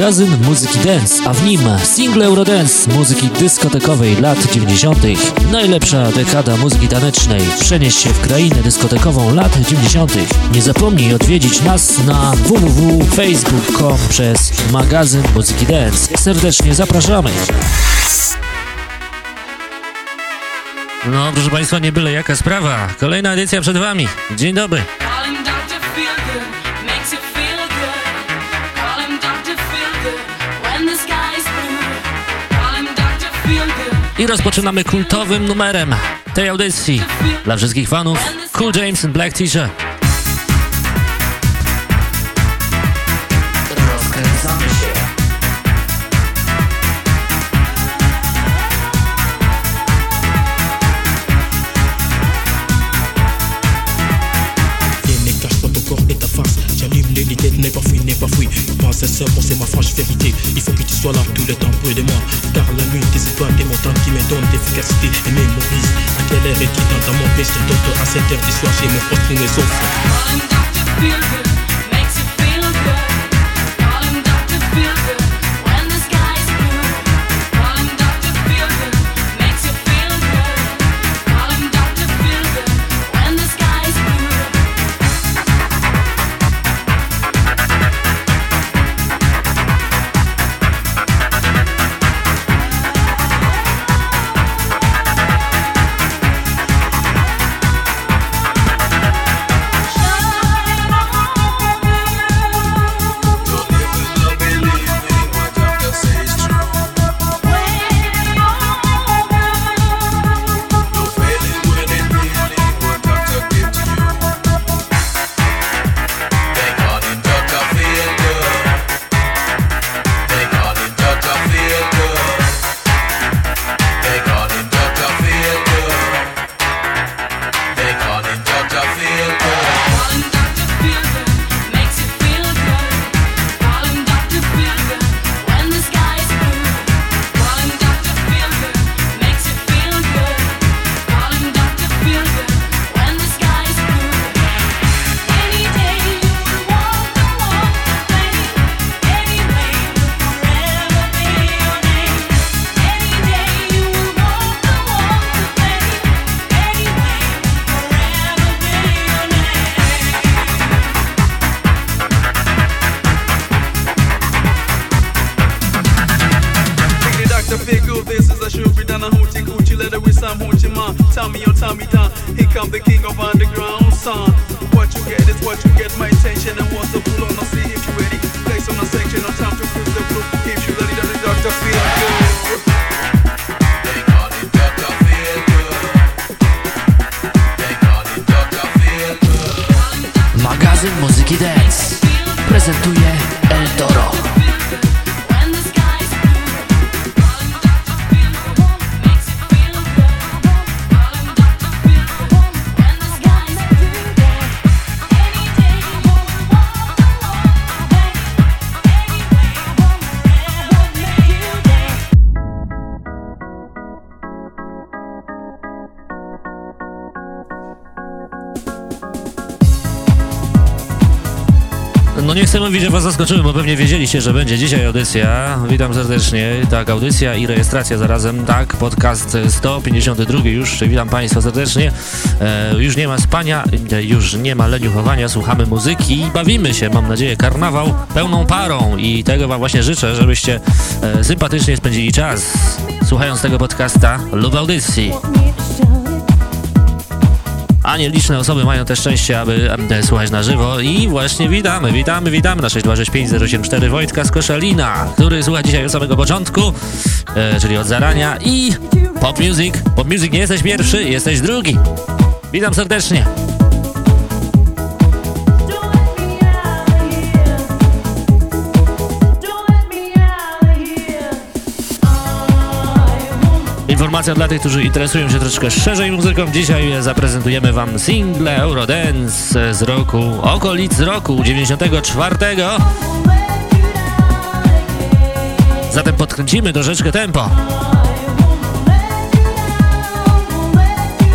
magazyn muzyki dance, a w nim single Eurodance muzyki dyskotekowej lat 90. Najlepsza dekada muzyki tanecznej. Przenieś się w krainę dyskotekową lat 90. Nie zapomnij odwiedzić nas na www.facebook.com przez magazyn muzyki dance. Serdecznie zapraszamy. No, proszę Państwa, nie byle jaka sprawa. Kolejna edycja przed Wami. Dzień dobry. I rozpoczynamy kultowym numerem tej audycji dla wszystkich fanów Cool James and Black T-shirt. C'est ma franche vérité. Il faut que tu sois là tout le temps près de moi. Car la nuit, tes étoiles, tes montagnes qui me donnent d'efficacité et mémorise. À quelle heure est-il dans mon peste Docteur, à 7 heures du soir, j'ai mon poste pour mes offres. chcę mówić, że was zaskoczymy, bo pewnie wiedzieliście, że będzie dzisiaj audycja. Witam serdecznie. Tak, audycja i rejestracja zarazem. Tak, podcast 152 już. Witam państwa serdecznie. E, już nie ma spania, już nie ma leniuchowania. Słuchamy muzyki i bawimy się. Mam nadzieję, karnawał pełną parą i tego wam właśnie życzę, żebyście e, sympatycznie spędzili czas słuchając tego podcasta lub audycji a nieliczne osoby mają też szczęście, aby słuchać na żywo i właśnie witamy, witamy, witamy na 6265074 Wojtka z Koszalina, który słucha dzisiaj od samego początku, e, czyli od zarania i Pop Music. Pop Music nie jesteś pierwszy, jesteś drugi. Witam serdecznie. Informacja dla tych, którzy interesują się troszkę szerzej muzyką. Dzisiaj zaprezentujemy Wam single Eurodance z roku, okolic roku 94. Zatem podkręcimy troszeczkę tempo.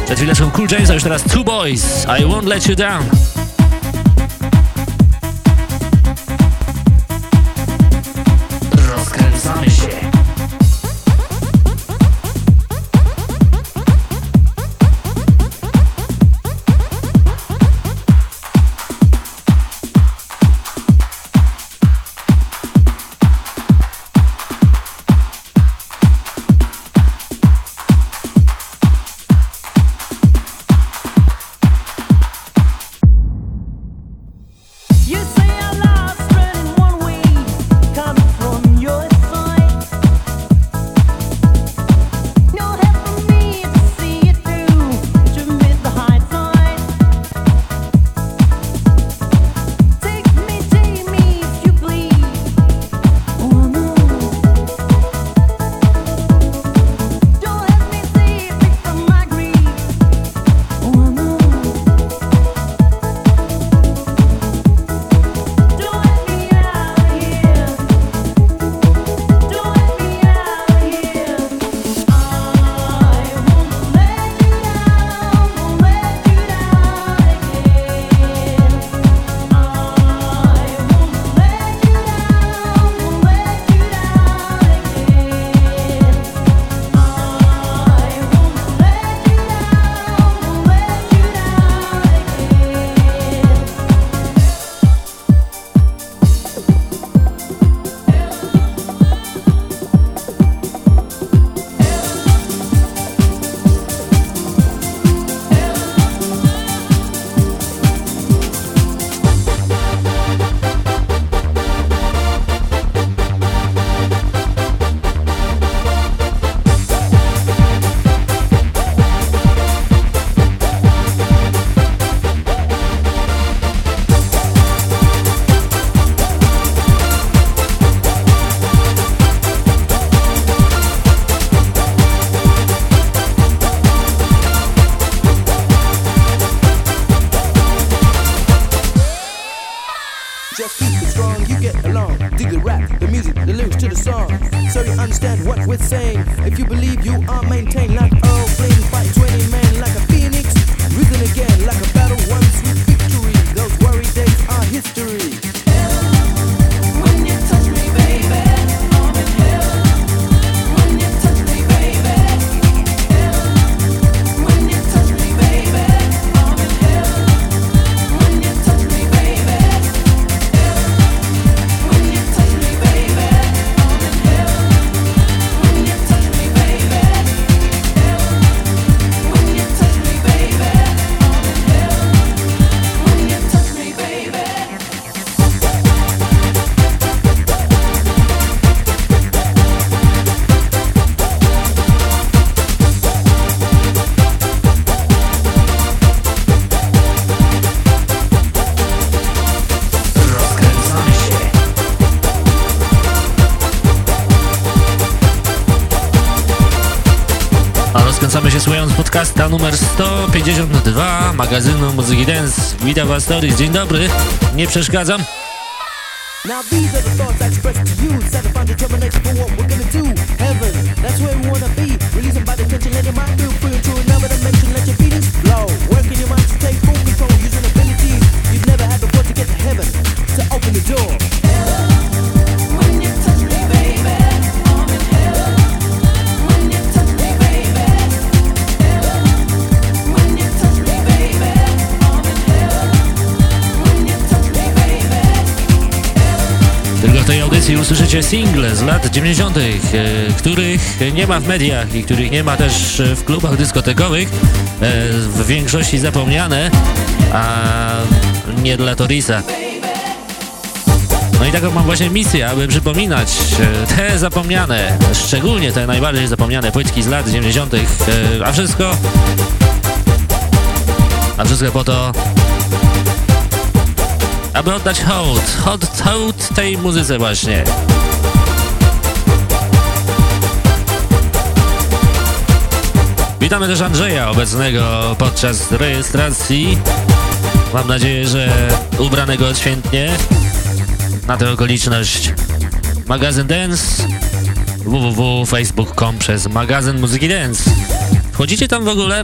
Przed chwileczką Cool James, a już teraz Two Boys, I Won't Let You Down. 152 magazynu Muzyki Dance. Witam Was, Doris. Dzień dobry. Nie przeszkadzam. Now these are the thoughts I express to you determination for what we're gonna do Heaven, that's where we wanna be Releasing by the tension, let your mind single z lat 90., e, których nie ma w mediach i których nie ma też w klubach dyskotekowych, e, w większości zapomniane, a nie dla Torisa. No i taką mam właśnie misję, aby przypominać e, te zapomniane, szczególnie te najbardziej zapomniane płytki z lat 90., a wszystko, a wszystko po to, aby oddać hołd, hołd, hołd tej muzyce właśnie. Witamy też Andrzeja, obecnego podczas rejestracji. Mam nadzieję, że ubranego odświętnie na tę okoliczność. Magazyn Dance www.facebook.com przez magazyn Muzyki Dance. Wchodzicie tam w ogóle?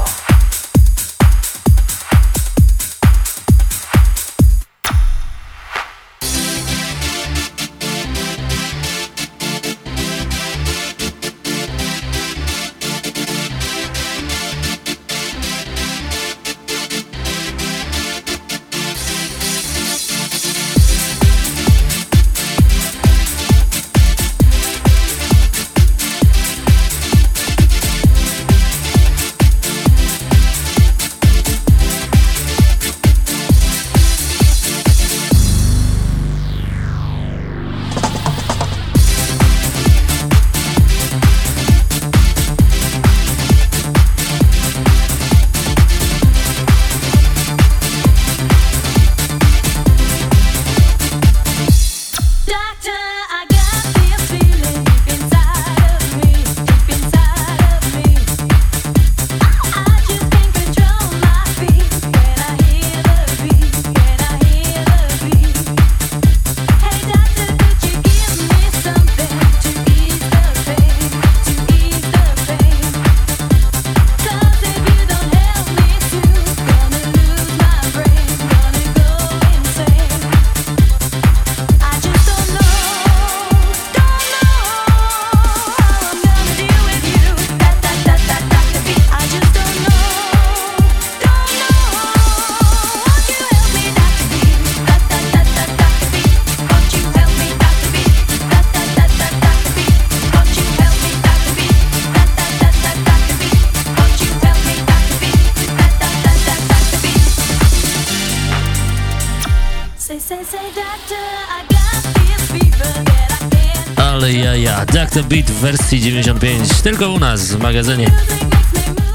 Beat w wersji 95, tylko u nas w magazynie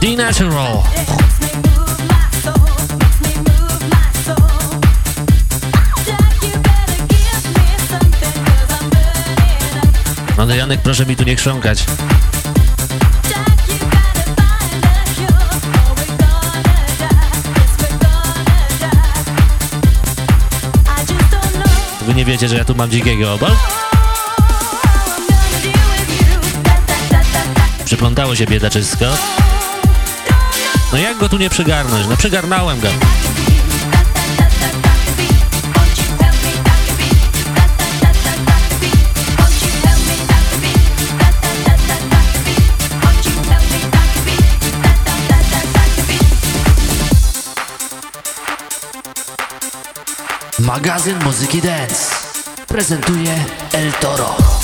The Natural. No Janek, proszę mi tu nie chrząkać. Wy nie wiecie, że ja tu mam dzikiego obal? Przyplątało się biedaczysko. No jak go tu nie przygarnąć? No przygarnąłem go. Magazyn Muzyki Dance prezentuje El Toro.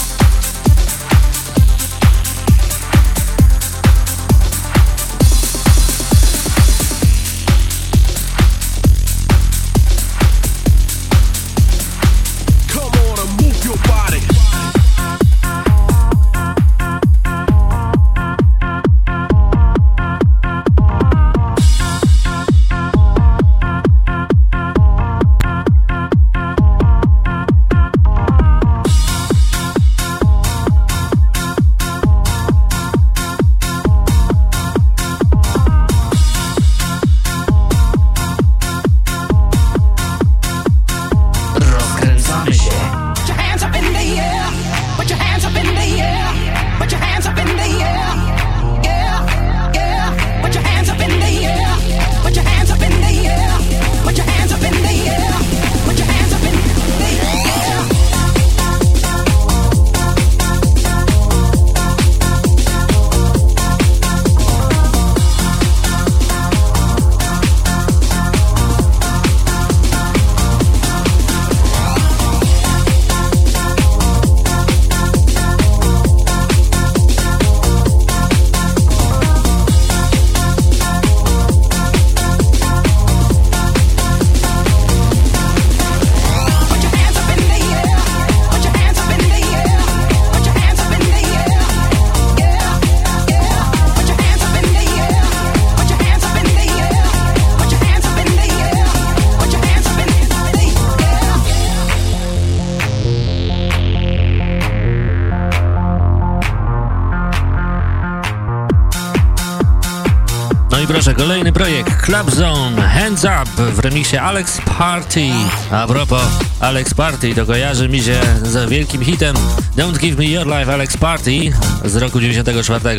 Kolejny projekt Club Zone Hands Up w remiksie Alex Party. A propos Alex Party, to kojarzy mi się z wielkim hitem Don't Give Me Your Life Alex Party z roku 94.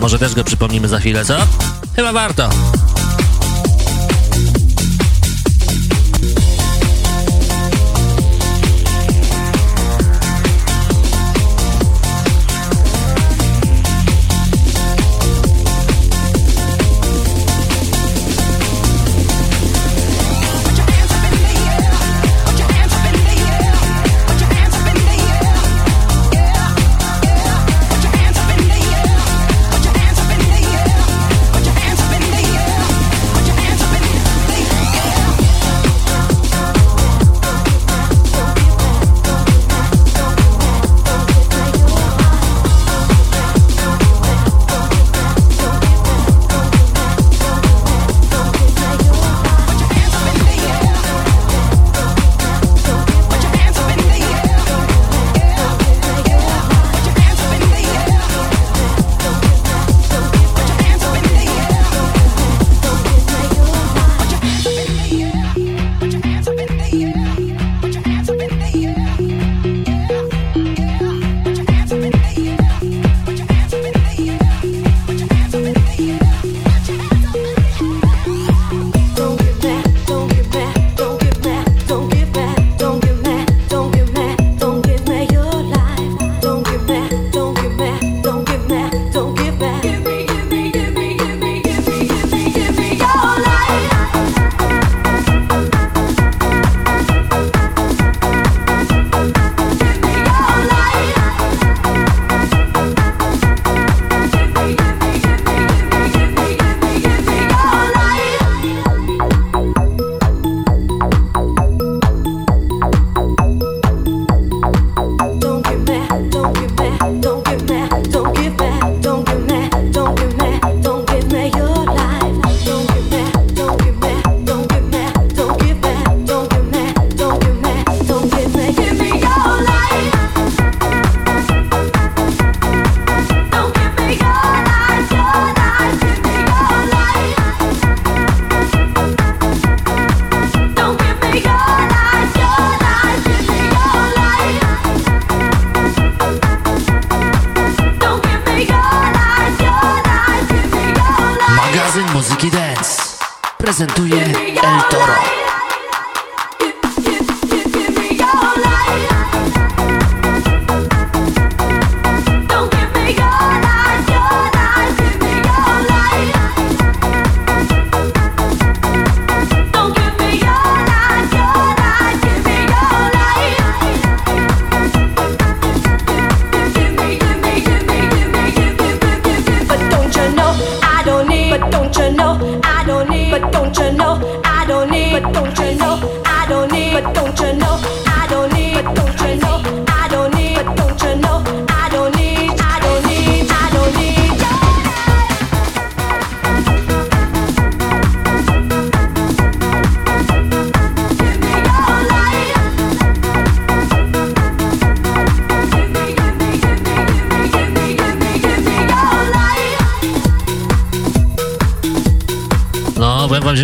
Może też go przypomnimy za chwilę, co? Chyba warto.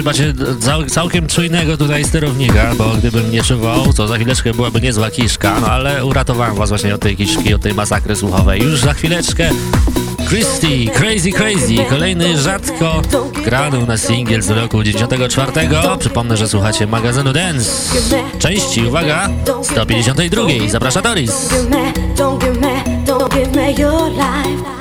Macie cał, całkiem czujnego tutaj sterownika, bo gdybym nie czuwał, to za chwileczkę byłaby niezła kiszka, no ale uratowałem was właśnie od tej kiszki, od tej masakry słuchowej. Już za chwileczkę Christy, Crazy Crazy, kolejny rzadko grany na singiel z roku 94. Przypomnę, że słuchacie magazynu Dance. Części, uwaga, 152. Zaprasza Doris. Don't give me, don't give me your life.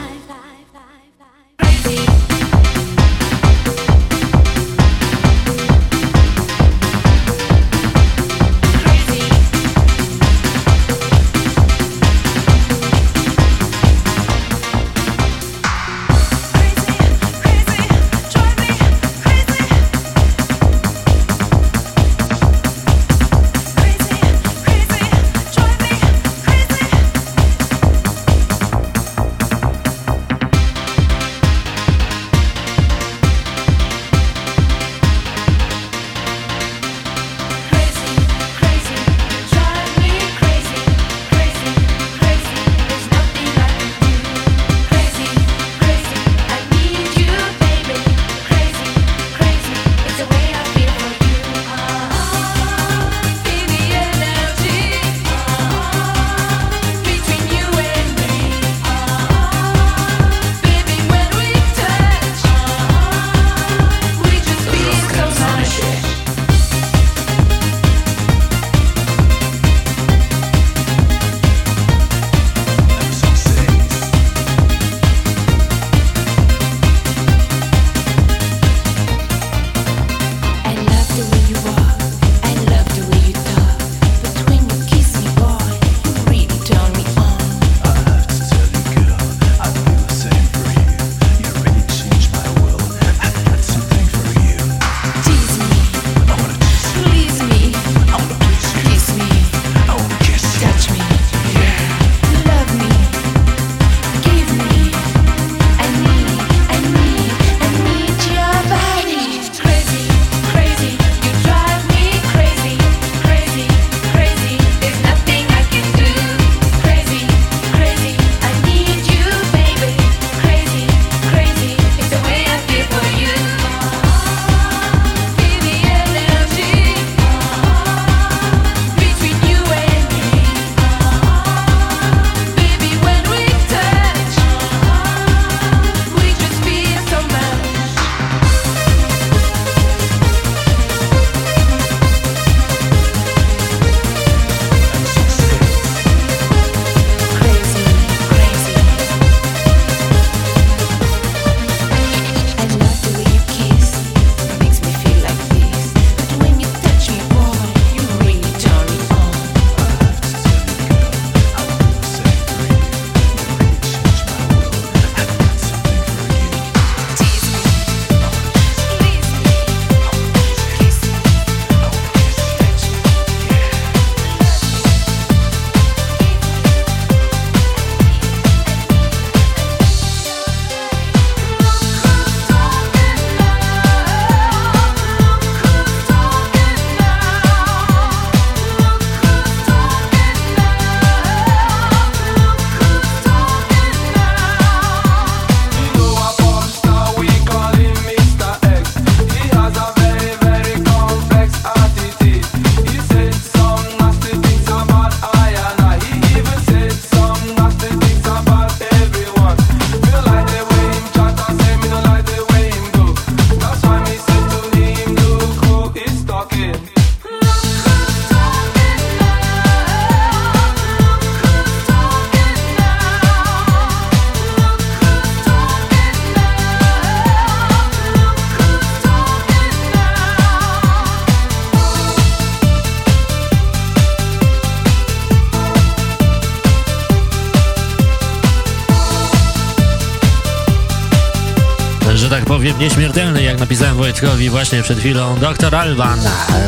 Napisałem Wojtkowi właśnie przed chwilą. Dr. Alban,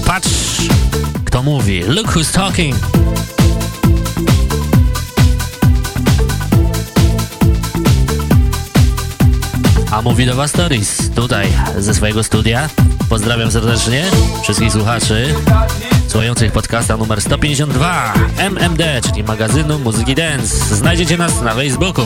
patrz, kto mówi. Look who's talking. A mówi do Was Stories, tutaj, ze swojego studia. Pozdrawiam serdecznie wszystkich słuchaczy słuchających podcasta numer 152 MMD, czyli magazynu Muzyki Dance. Znajdziecie nas na Facebooku.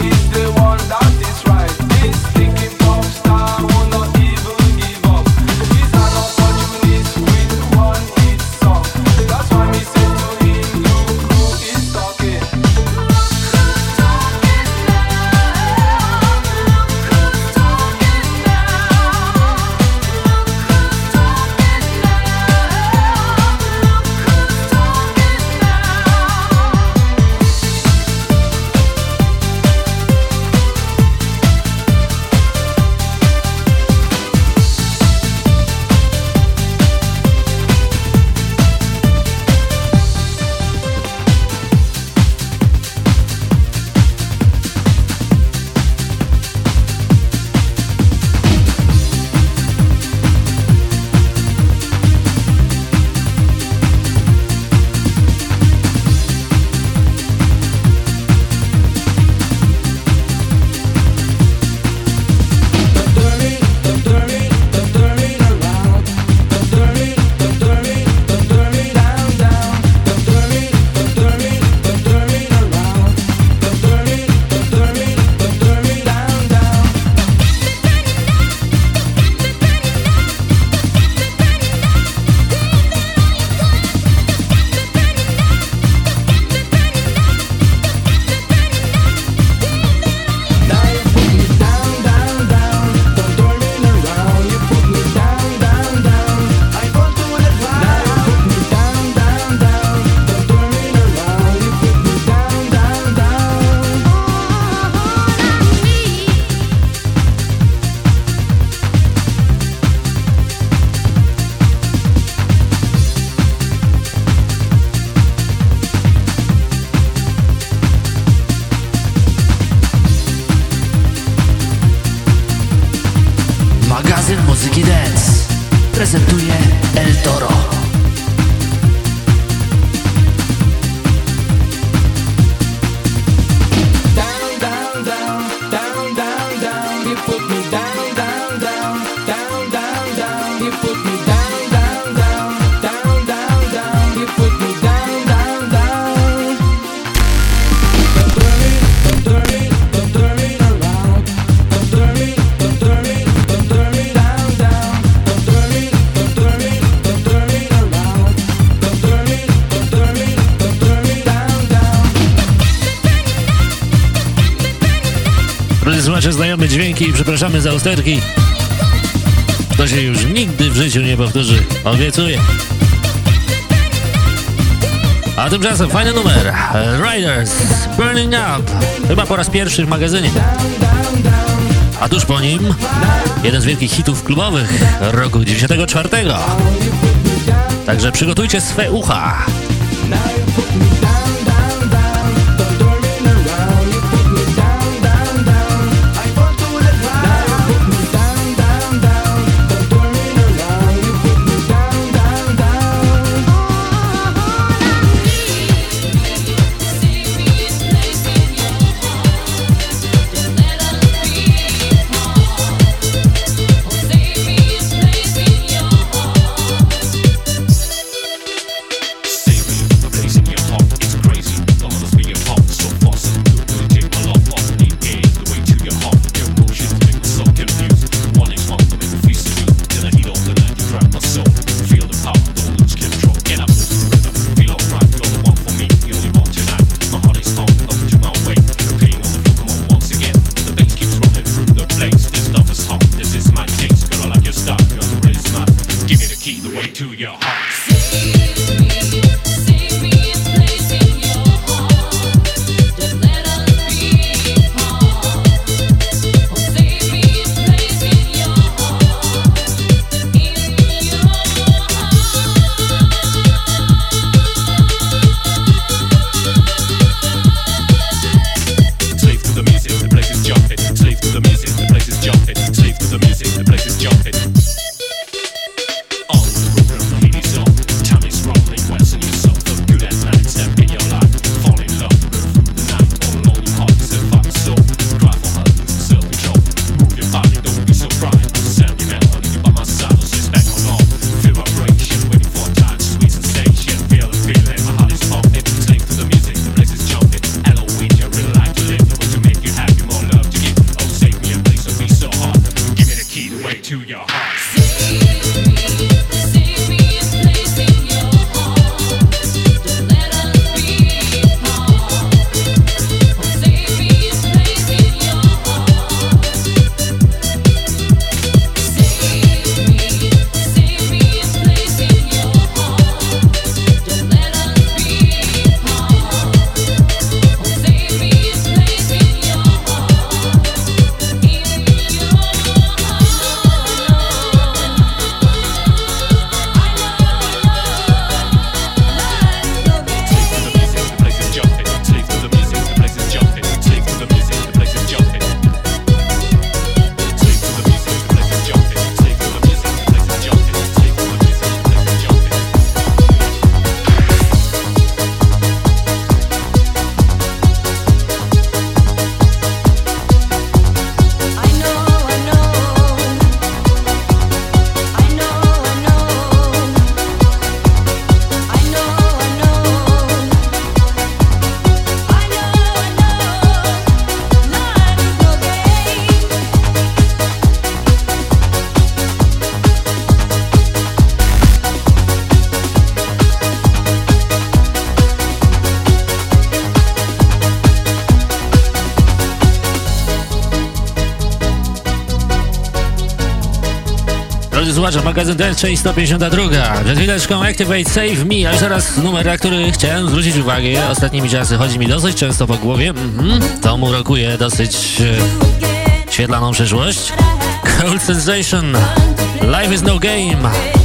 Przepraszamy za usterki. To się już nigdy w życiu nie powtórzy. Obiecuję. A tymczasem fajny numer. Riders Burning Up. Chyba po raz pierwszy w magazynie. A tuż po nim jeden z wielkich hitów klubowych roku 94. Także przygotujcie swe ucha. Magazyn Dance, część 152. Przed chwileczką Activate Save Me, a już teraz numer, na który chciałem zwrócić uwagę. Ostatnimi czasy chodzi mi dosyć często po głowie. Mhm. To mu rokuje dosyć e, świetlaną przyszłość. Cold Sensation, Life is no game.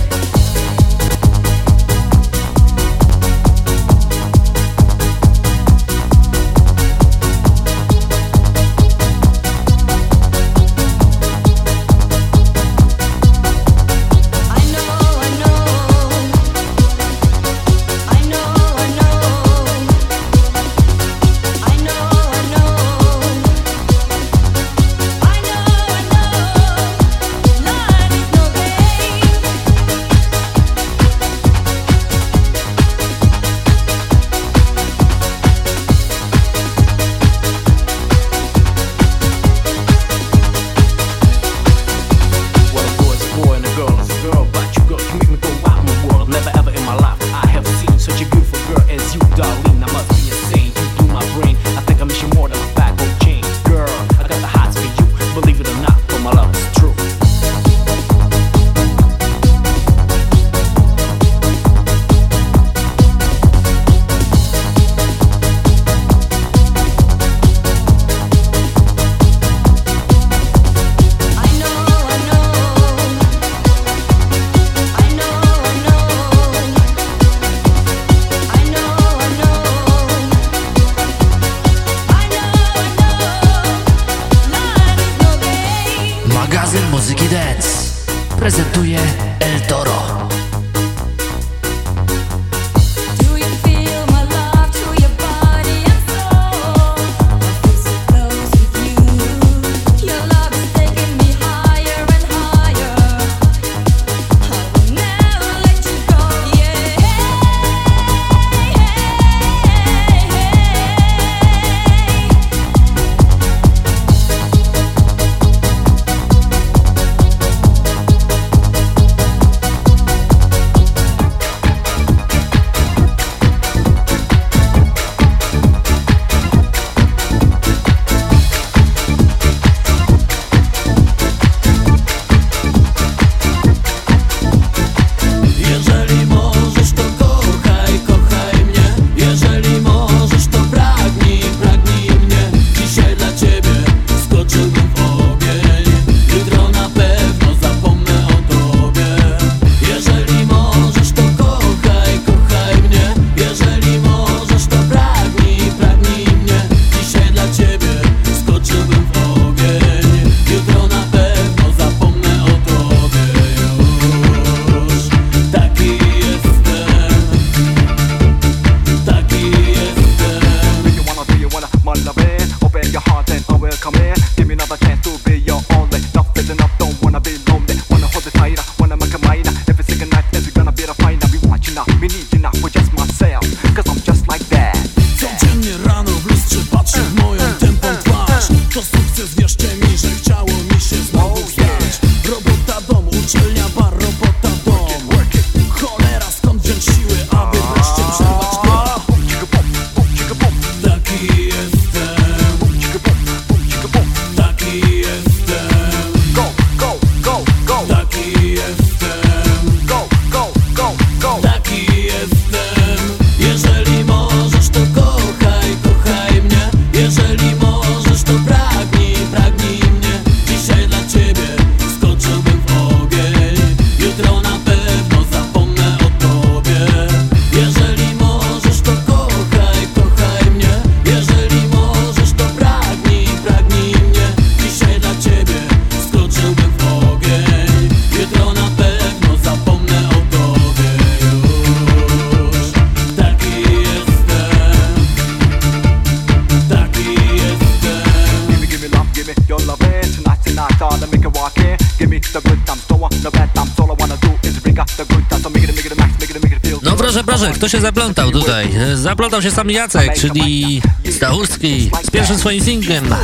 Tutaj? Zaplątał się sam Jacek, czyli Stachurski z pierwszym swoim singlem.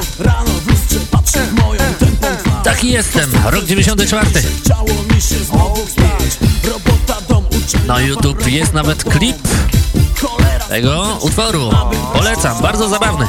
Taki jestem, rok 94. Na YouTube jest nawet klip tego utworu. Polecam, bardzo zabawny.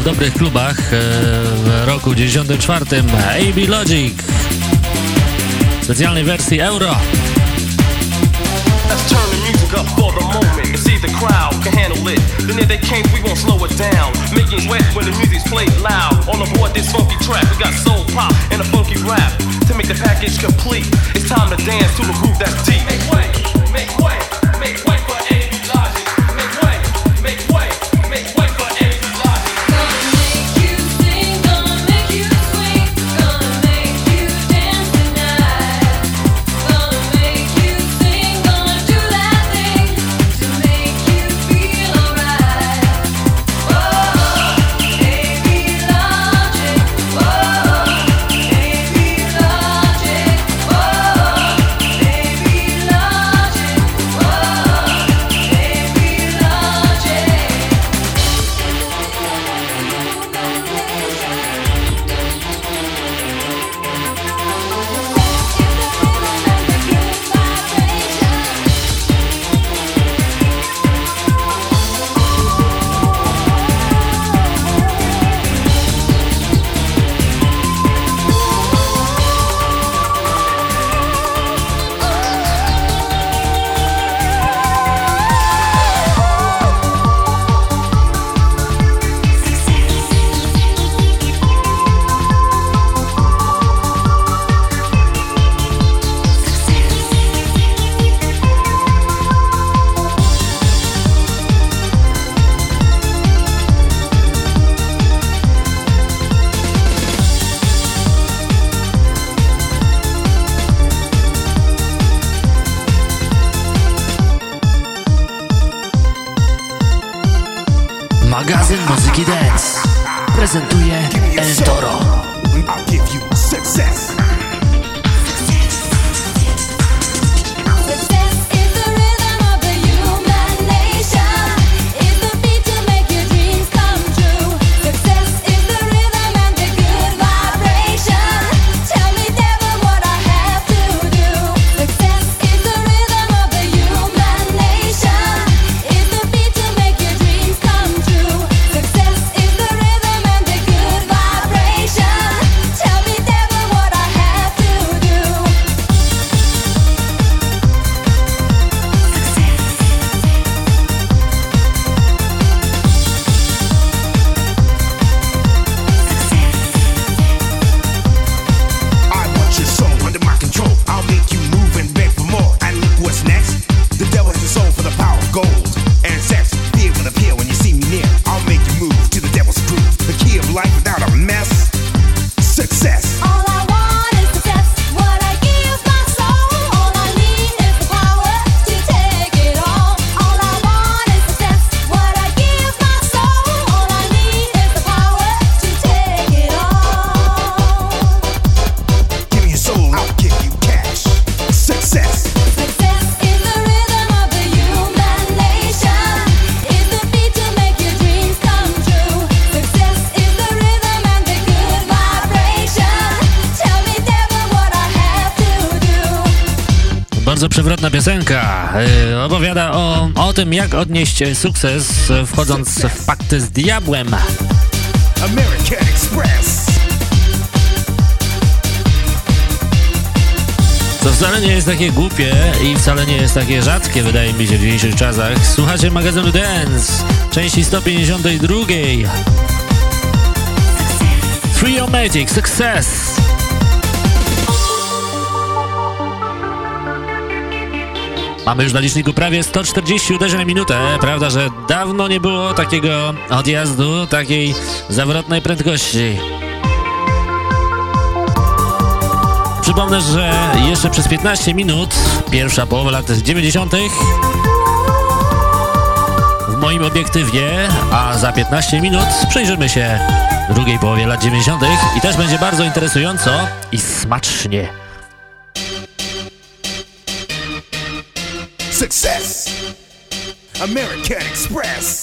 W dobrych klubach e, w roku 94. AB Logic w specjalnej wersji Euro. Let's turn the music up for the moment and see the crowd can handle it. Then if they we won't slow it down. Making wet when the music's played loud. On this funky track, we got soul pop and a funky rap to make the package complete. It's time to dance to groove that's deep. O, tym, jak odnieść sukces wchodząc w pakty z diabłem. American Express. Co wcale nie jest takie głupie i wcale nie jest takie rzadkie, wydaje mi się, w dzisiejszych czasach. Słuchacie magazynu Dance, części 152. Triomatic Success. Mamy już na liczniku prawie 140 uderzeń na minutę. Prawda, że dawno nie było takiego odjazdu, takiej zawrotnej prędkości. Przypomnę, że jeszcze przez 15 minut, pierwsza połowa lat 90., w moim obiektywie, a za 15 minut przyjrzymy się drugiej połowie lat 90. i też będzie bardzo interesująco i smacznie. Success. American Express.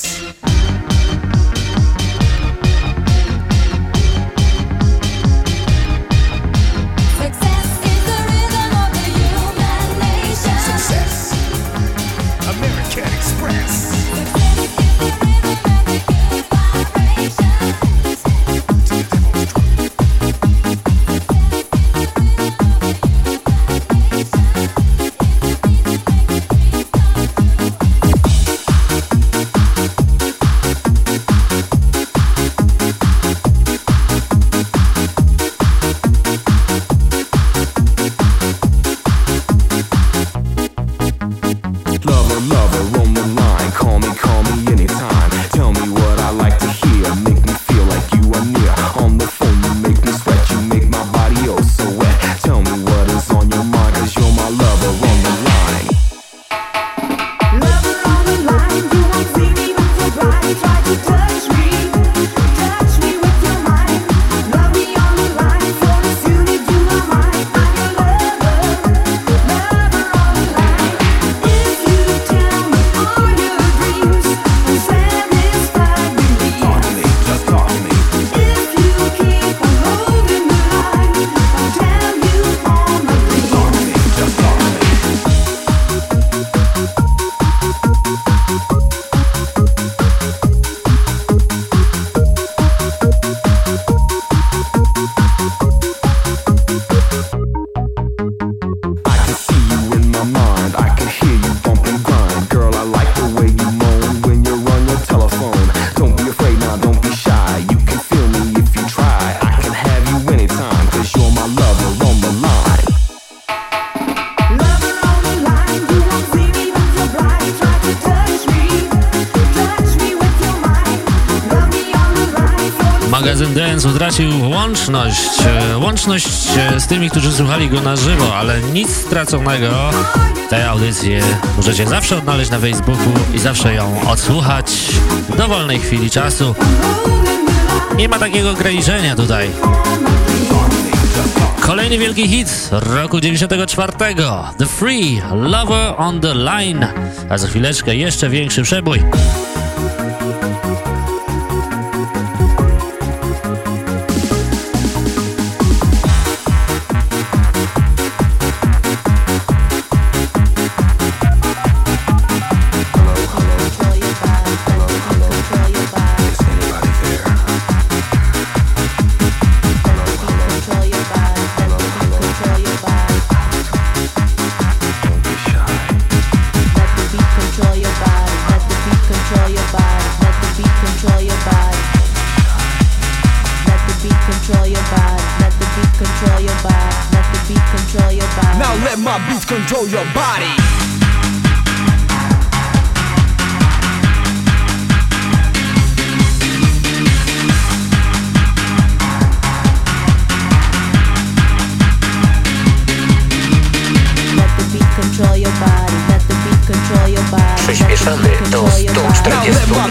Łączność. E, łączność e, z tymi, którzy słuchali go na żywo, ale nic straconego. Tę audycję możecie zawsze odnaleźć na Facebooku i zawsze ją odsłuchać w dowolnej chwili czasu. Nie ma takiego ograniczenia tutaj. Kolejny wielki hit roku 94. The Free Lover on the Line. A za chwileczkę jeszcze większy przebój.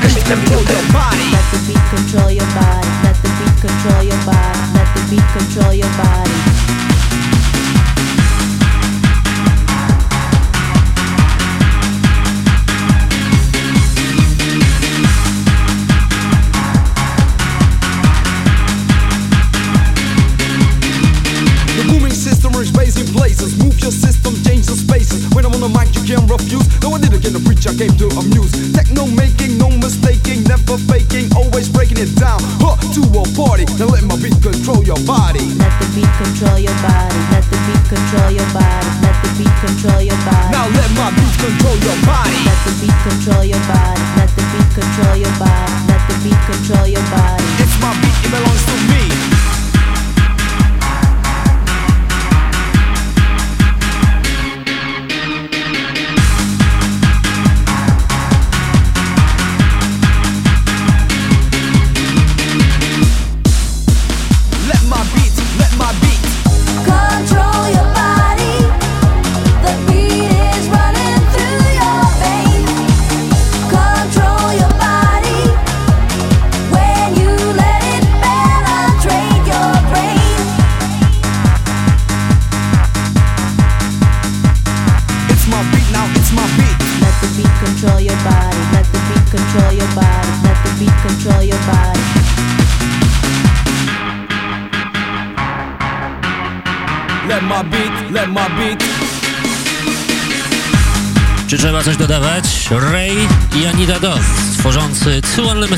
Cause you can pull the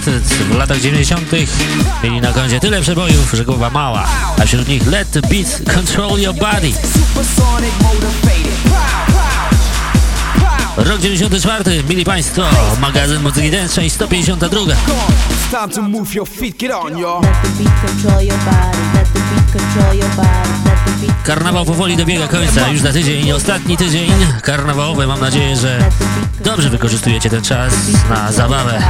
w latach 90. mieli na koncie tyle przebojów, że głowa mała, a wśród nich Let the Beat Control Your Body. Rok 94, mili Państwo, magazyn muzyki dance, część 152. Time to move your feet, get on, y'all. Karnawał powoli dobiega końca, już za tydzień, ostatni tydzień karnawałowy. Mam nadzieję, że dobrze wykorzystujecie ten czas na zabawę.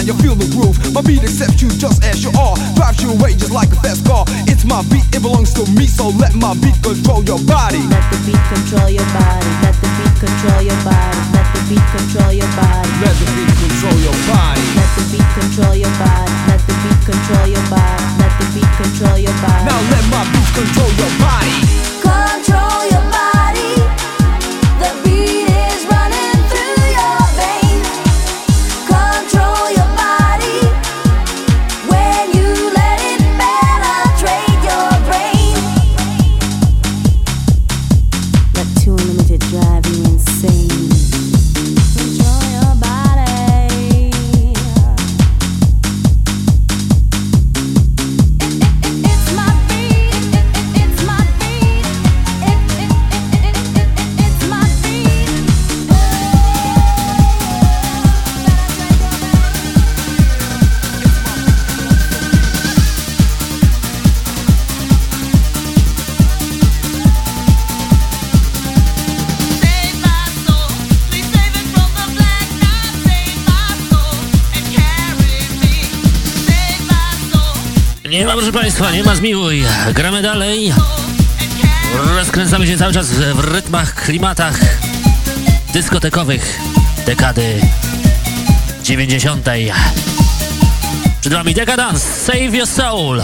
Line, you feel the groove. My beat accepts you just as you are. Drives you away just like a fast car. It's my beat, it belongs to me, so let my beat control your body. Let the beat control your body. Let the beat control your body. Let the beat control your body. Let the beat control your body. Let the beat control your body. Let the beat control your body. Let the beat control your body. Now let my beat control your body. Drive you ma, proszę Państwa, nie ma zmiłuj. Gramy dalej. Rozkręcamy się cały czas w rytmach, klimatach dyskotekowych dekady 90. Przed Wami Decadence, Save Your Soul.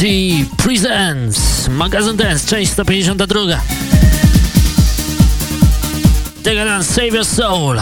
T Presents Magazyn Dance, część 152. Decadence Save Your Soul.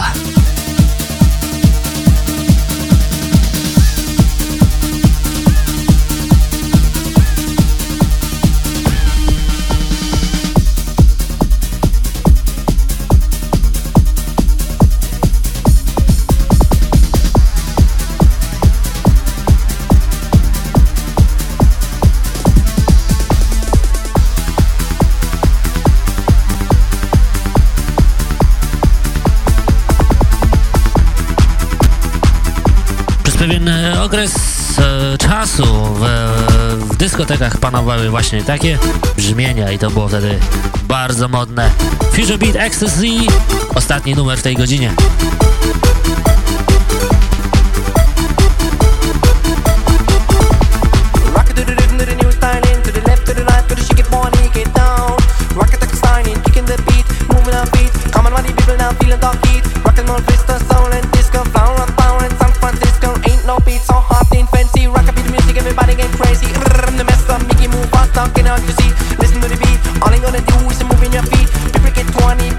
okres e, czasu w, w dyskotekach panowały właśnie takie brzmienia i to było wtedy bardzo modne. Fusion Beat Ecstasy, ostatni numer w tej godzinie. Rockin' on Vista talking out, you see. Listen to the beat. All I'm gonna do is move in your feet. People get 20.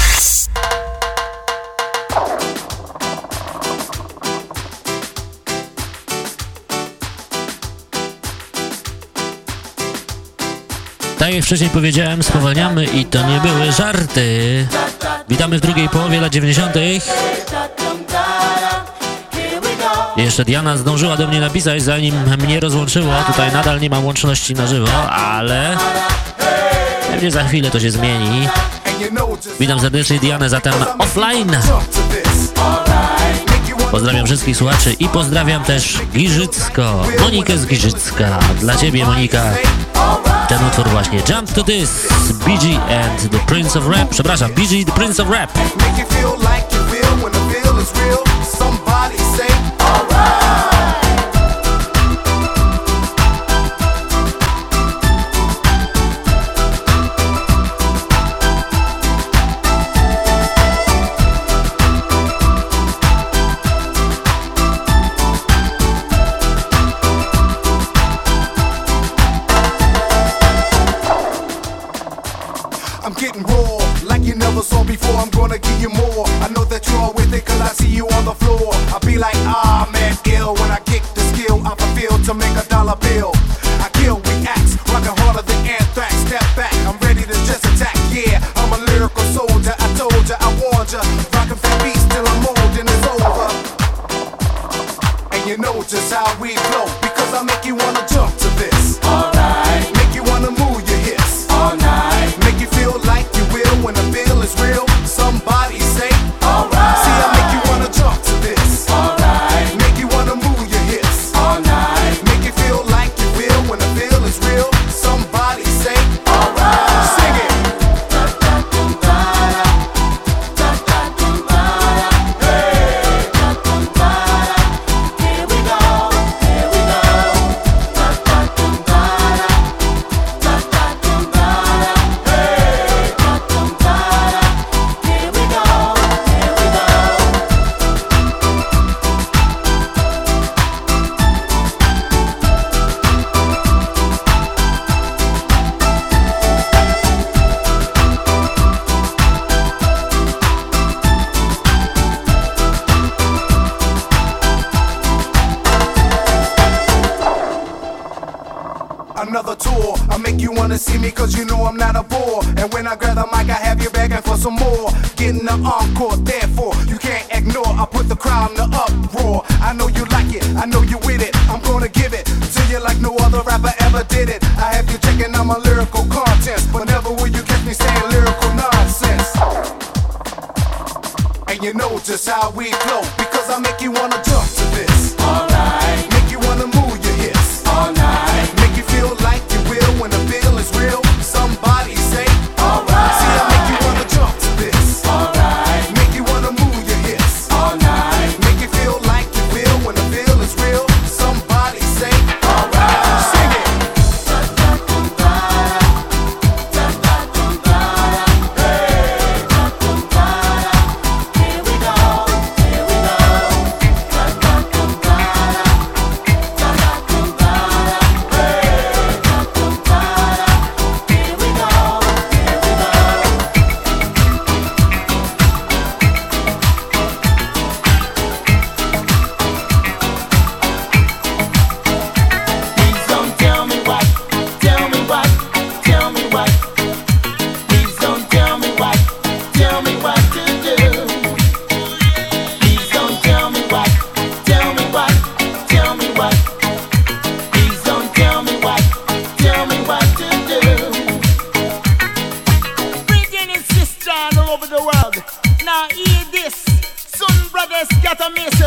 Tak jak wcześniej powiedziałem, spowalniamy i to nie były żarty. Witamy w drugiej połowie lat 90. Jeszcze Diana zdążyła do mnie napisać, zanim mnie rozłączyło. Tutaj nadal nie mam łączności na żywo, ale pewnie za chwilę to się zmieni. Witam serdecznie Dianę zatem offline. Pozdrawiam wszystkich słuchaczy i pozdrawiam też Giżycko, Monikę z Giżycka. Dla Ciebie Monika ten utwór właśnie Jump to This, BG and the Prince of Rap, przepraszam, BG the Prince of Rap.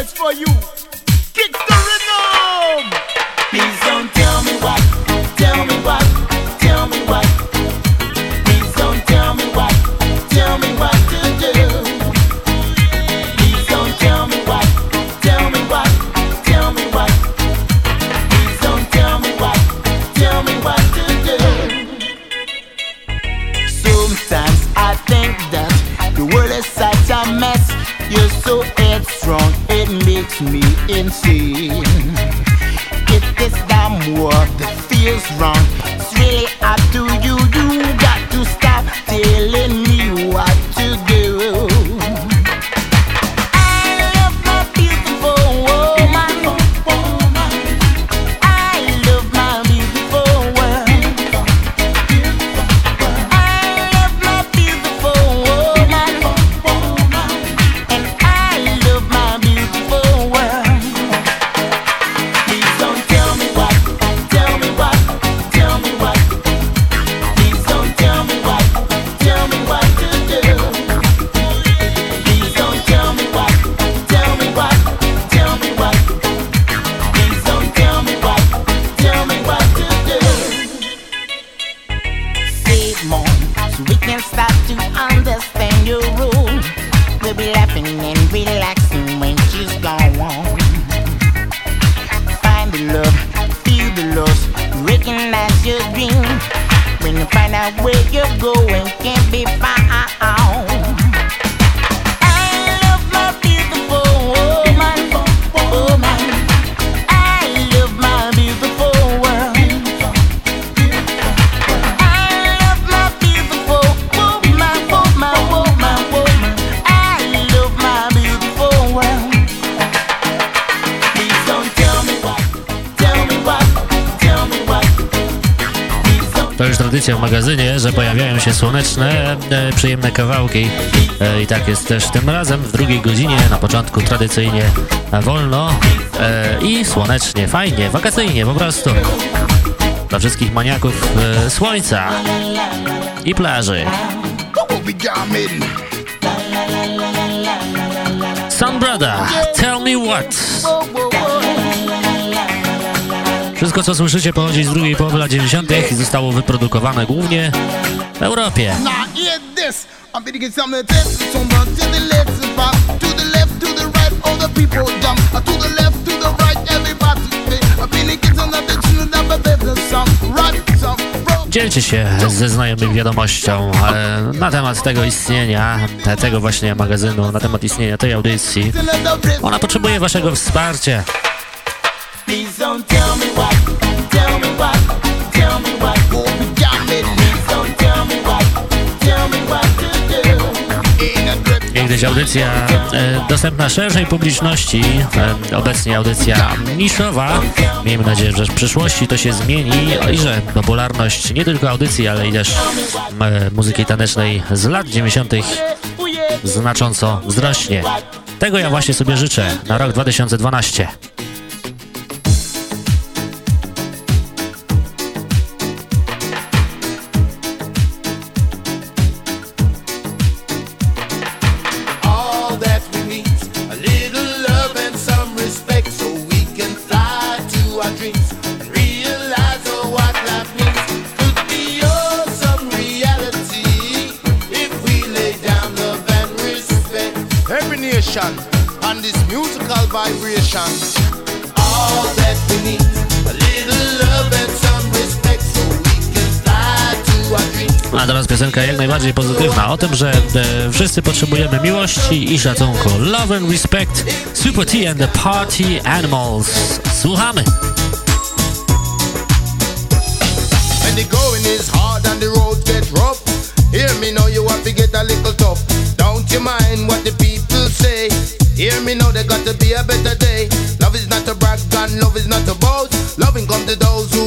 words for you. Słoneczne, e, przyjemne kawałki. E, I tak jest też tym razem w drugiej godzinie, na początku tradycyjnie wolno e, i słonecznie, fajnie, wakacyjnie po prostu. Dla wszystkich maniaków słońca i plaży. Sun Brother, tell me what. Wszystko, co słyszycie, pochodzi z drugiej połowy lat 90. i zostało wyprodukowane głównie w Europie. Dzielcie się ze znajomych wiadomością e, na temat tego istnienia, tego właśnie magazynu, na temat istnienia tej audycji. Ona potrzebuje waszego wsparcia. Niegdyś audycja e, dostępna szerszej publiczności, e, obecnie audycja niszowa. Miejmy nadzieję, że w przyszłości to się zmieni i że popularność nie tylko audycji, ale i też e, muzyki tanecznej z lat 90. znacząco wzrośnie. Tego ja właśnie sobie życzę na rok 2012. A teraz piosenka jak najbardziej pozytywna o tym, że e, wszyscy potrzebujemy miłości i szacunku. Love and respect, Super T and the Party Animals. Słuchamy. And the going is hard and the road get rough. Hear me now, you have to get a little tough. Don't you mind what the people say? Hear me now, there got to be a better day. Love is not a brag love is not a boast. Loving comes to those who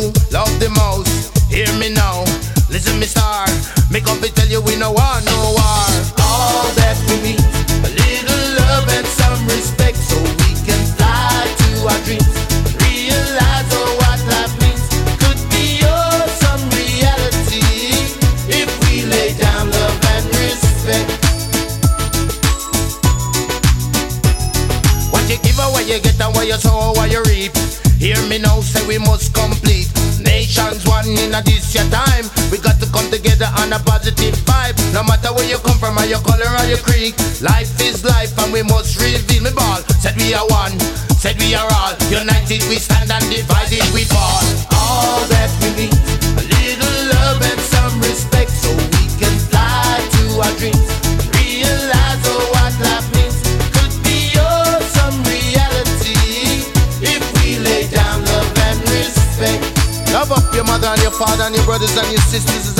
it, we stand and divided, we fall. All that we need, a little love and some respect, so we can fly to our dreams. Realize oh, what life means could be awesome reality if we lay down love and respect. Love up your mother and your father and your brothers and your sisters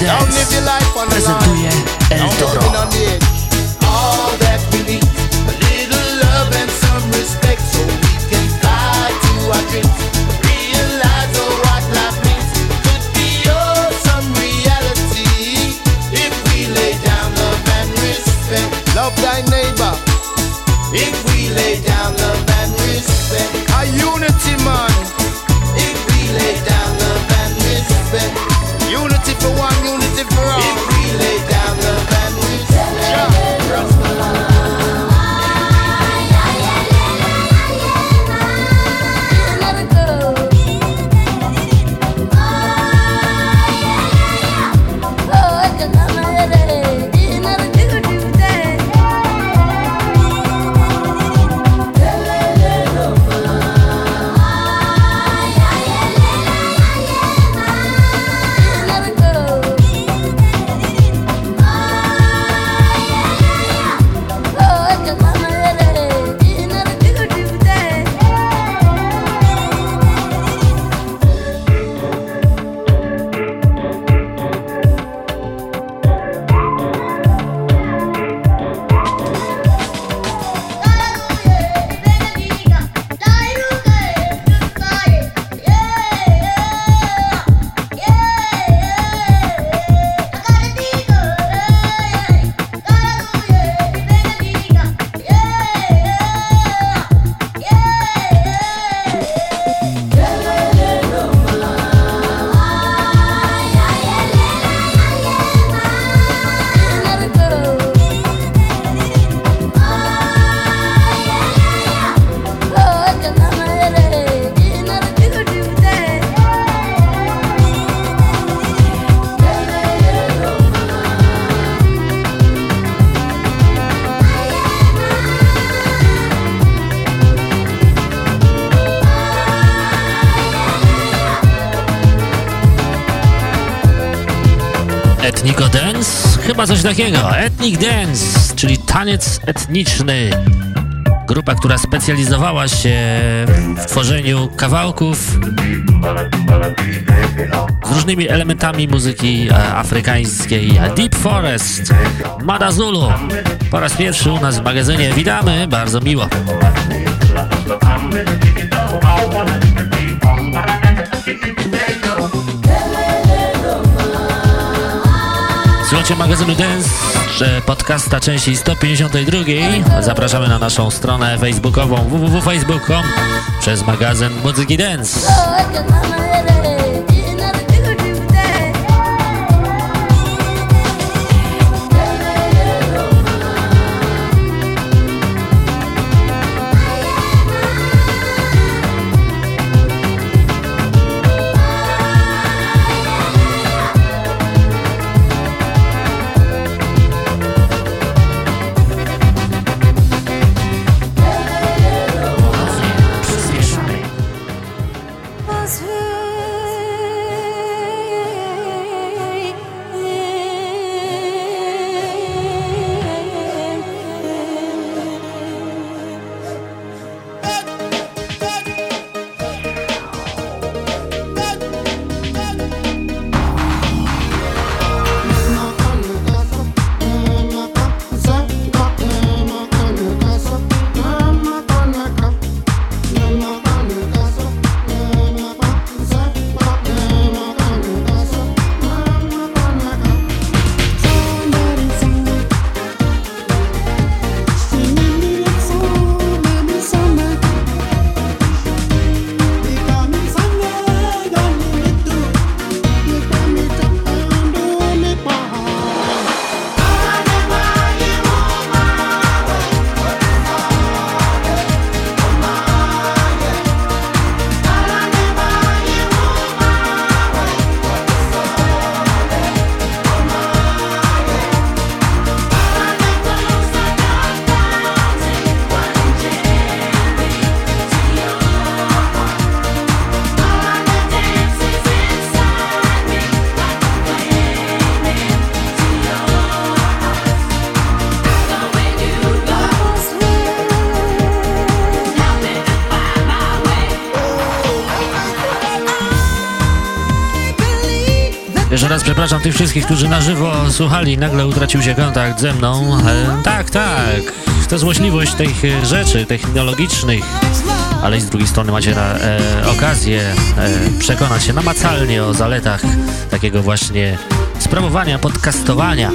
dance. Don't live your life on the Listen line. to takiego. Ethnic Dance, czyli taniec etniczny. Grupa, która specjalizowała się w tworzeniu kawałków z różnymi elementami muzyki e, afrykańskiej. Deep Forest, Madazulu. Po raz pierwszy u nas w magazynie. Witamy, bardzo miło. słuchacie magazynu Dance, podcasta części 152. Zapraszamy na naszą stronę facebookową www.facebook.com przez magazyn Muzyki Dance. Przepraszam tych wszystkich, którzy na żywo słuchali, nagle utracił się kontakt ze mną. E, tak, tak, to złośliwość tych rzeczy technologicznych, ale z drugiej strony macie na, e, okazję e, przekonać się namacalnie o zaletach takiego właśnie sprawowania, podcastowania.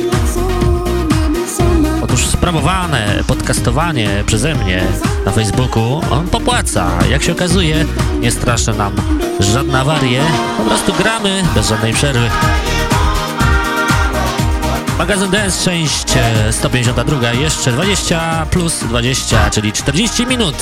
Otóż sprawowane podcastowanie przeze mnie na Facebooku, on popłaca. Jak się okazuje, nie straszy nam żadne awarie, po prostu gramy bez żadnej przerwy. Magazyn Dance, część 152, e, jeszcze 20 plus 20, czyli 40 minut.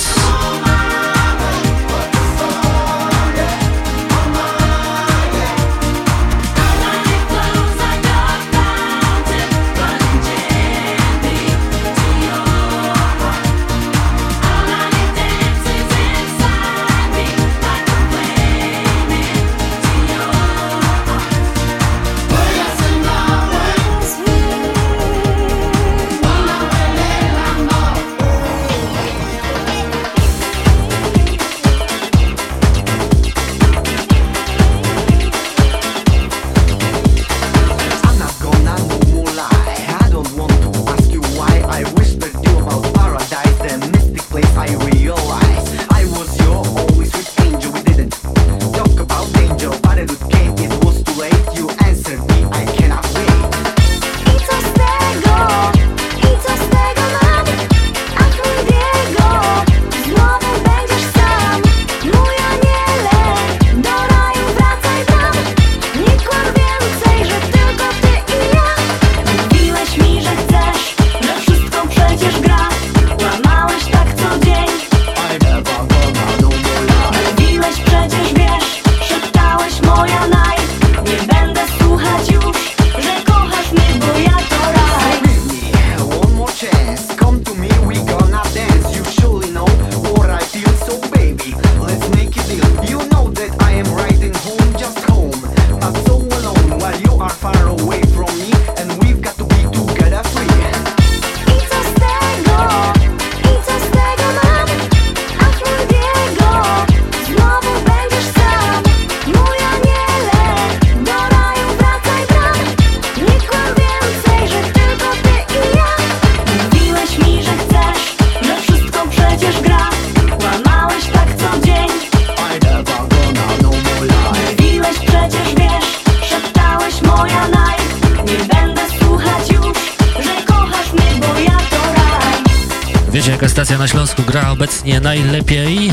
Obecnie najlepiej.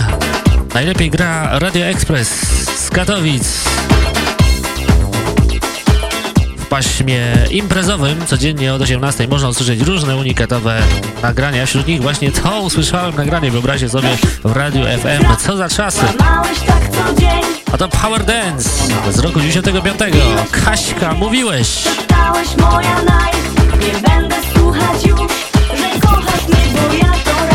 Najlepiej gra Radio Express z Katowic. W paśmie imprezowym codziennie od 18 można usłyszeć różne unikatowe nagrania. Wśród nich właśnie to usłyszałem nagranie, wyobraźcie sobie w Radiu FM. Co za czasy! A to Power Dance z roku 95. Kaśka, mówiłeś! nie będę słuchać już, że kochasz mnie, bo ja to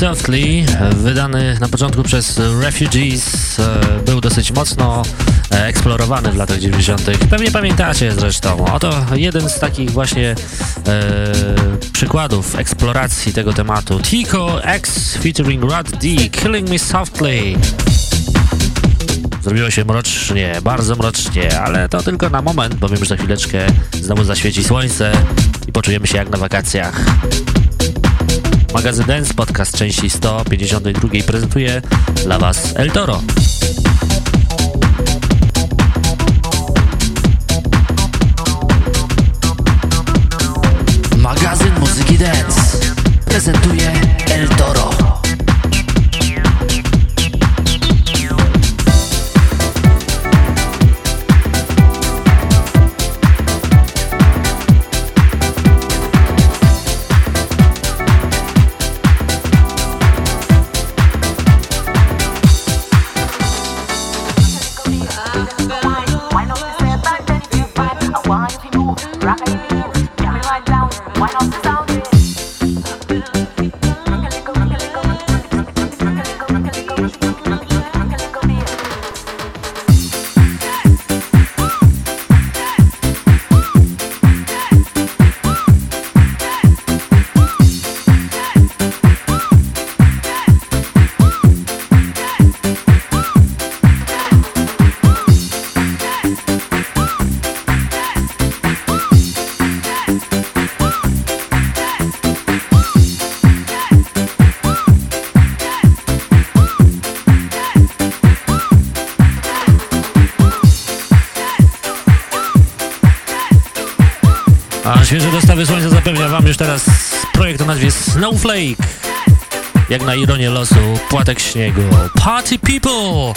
Softly, wydany na początku przez Refugees, e, był dosyć mocno e, eksplorowany w latach 90. Pewnie pamiętacie zresztą. Oto jeden z takich właśnie e, przykładów eksploracji tego tematu. Tico X featuring Rod D, Killing Me Softly. Zrobiło się mrocznie, bardzo mrocznie, ale to tylko na moment, bo wiem, że za chwileczkę znowu zaświeci słońce i poczujemy się jak na wakacjach. Magazyn Dance Podcast części 152 prezentuje dla Was El Toro. Magazyn Muzyki Dance prezentuje Snowflake. Jak na ironię losu, płatek śniegu. Party people!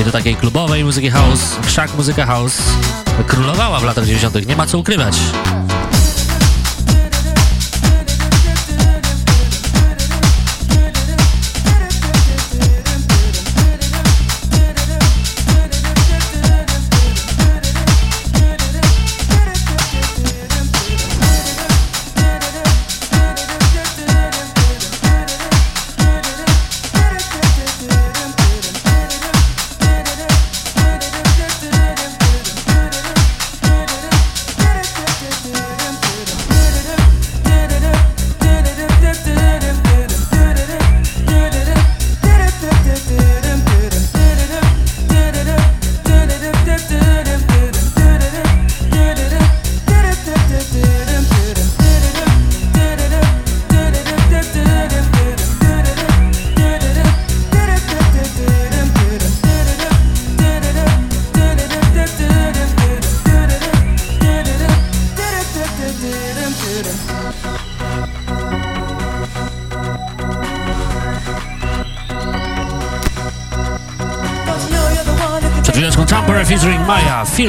I do takiej klubowej muzyki house, wszak muzyka house królowała w latach 90., nie ma co ukrywać.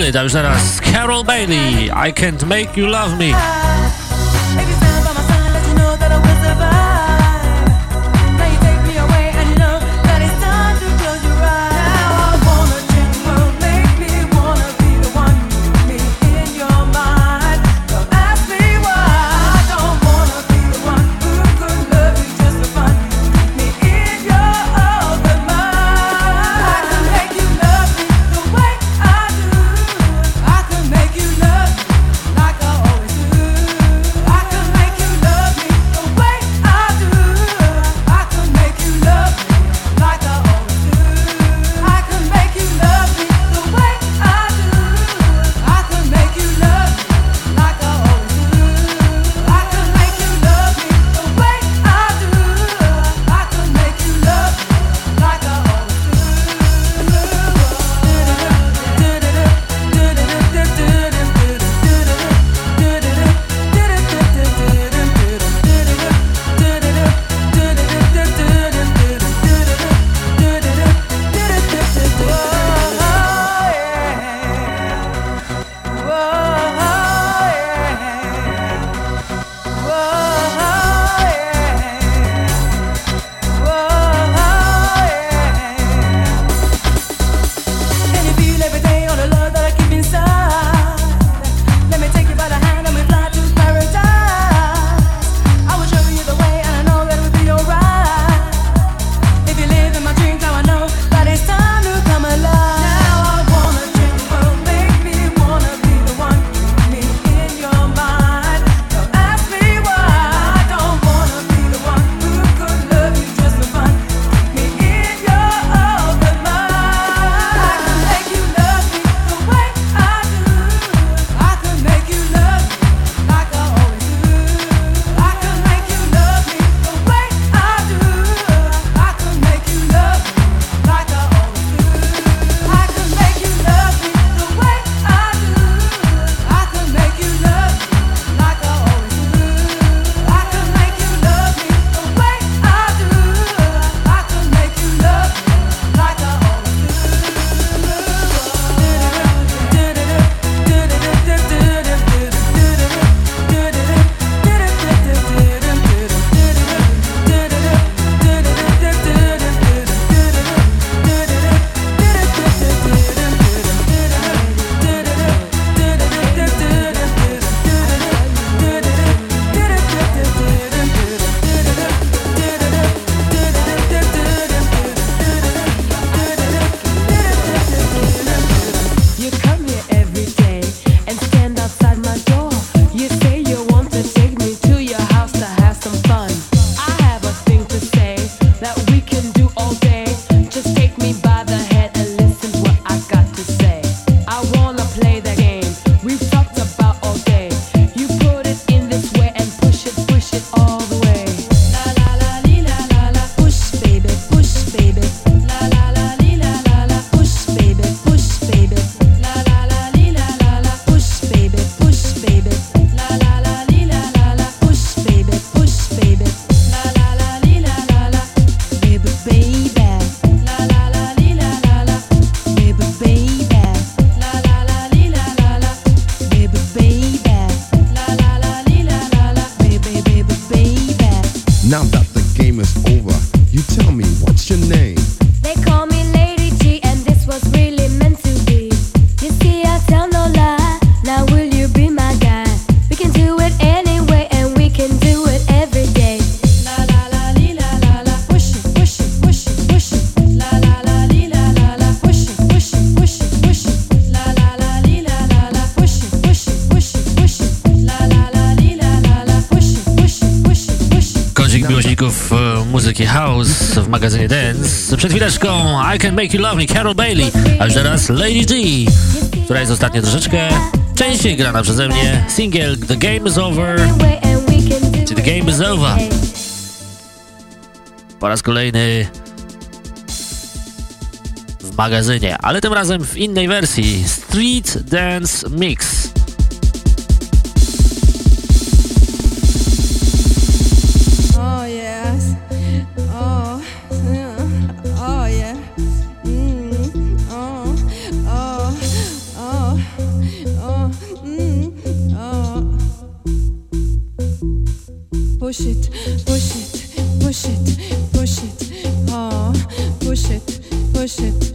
Feel It, a już Carol Bailey, I Can't Make You Love Me. Przed chwileczką I Can Make You Love Me, Carol Bailey, a już teraz Lady G, która jest ostatnio troszeczkę częściej grana przeze mnie. Single The Game Is Over, czy The Game Is Over. Po raz kolejny w magazynie, ale tym razem w innej wersji. Street Dance Mix. push it, push it, push it, push it, oh, push it, push it.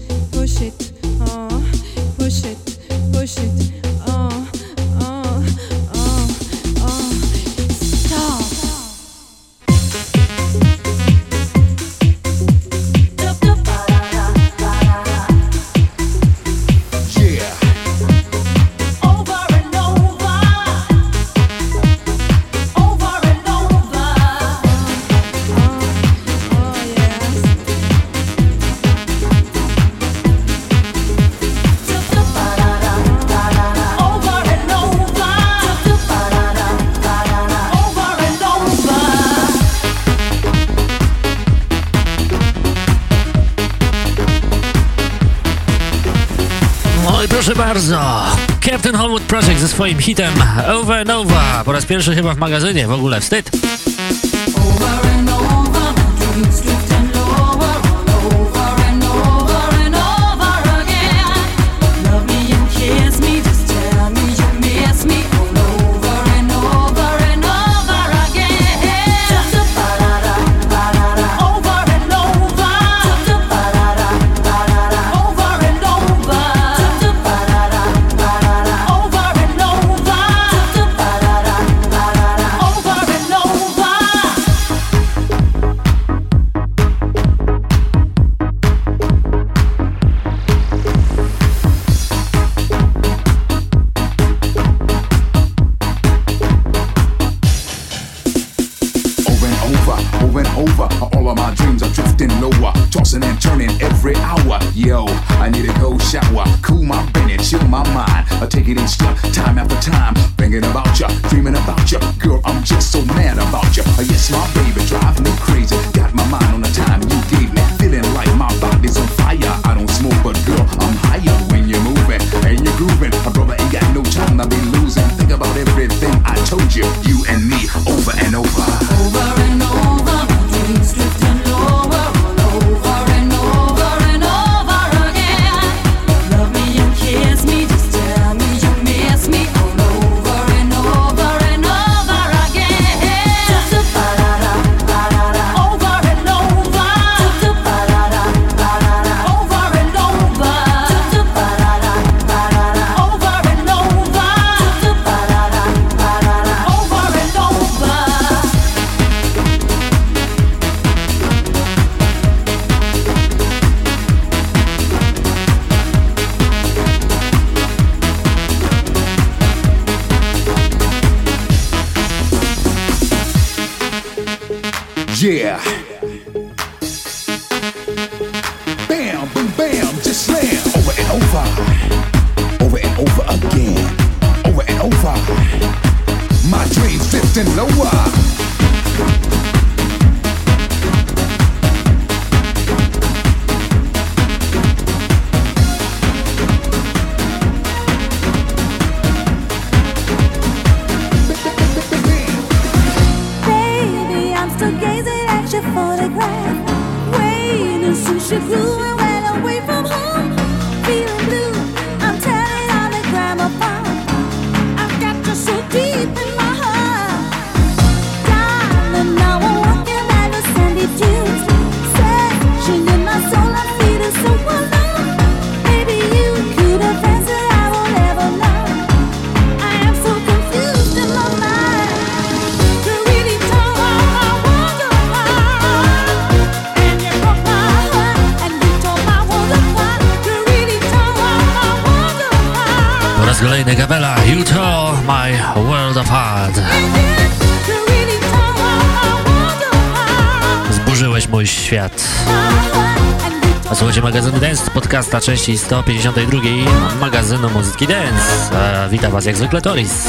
Project ze swoim hitem Over and Over. Po raz pierwszy chyba w magazynie, w ogóle wstyd. and lower. 120 części 152 magazynu muzyki dance. E, witam Was jak zwykle Toris.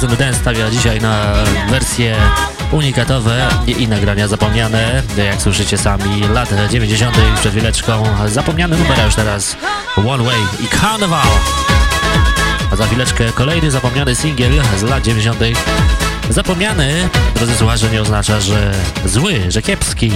Magazynu Dance stawia dzisiaj na wersje unikatowe i nagrania zapomniane. Jak słyszycie sami, lat 90. przed chwileczką zapomniany numer, już teraz One Way i Carnival. A za chwileczkę kolejny zapomniany singiel z lat 90. Zapomniany, drodzy słuchacze, nie oznacza, że zły, że kiepski.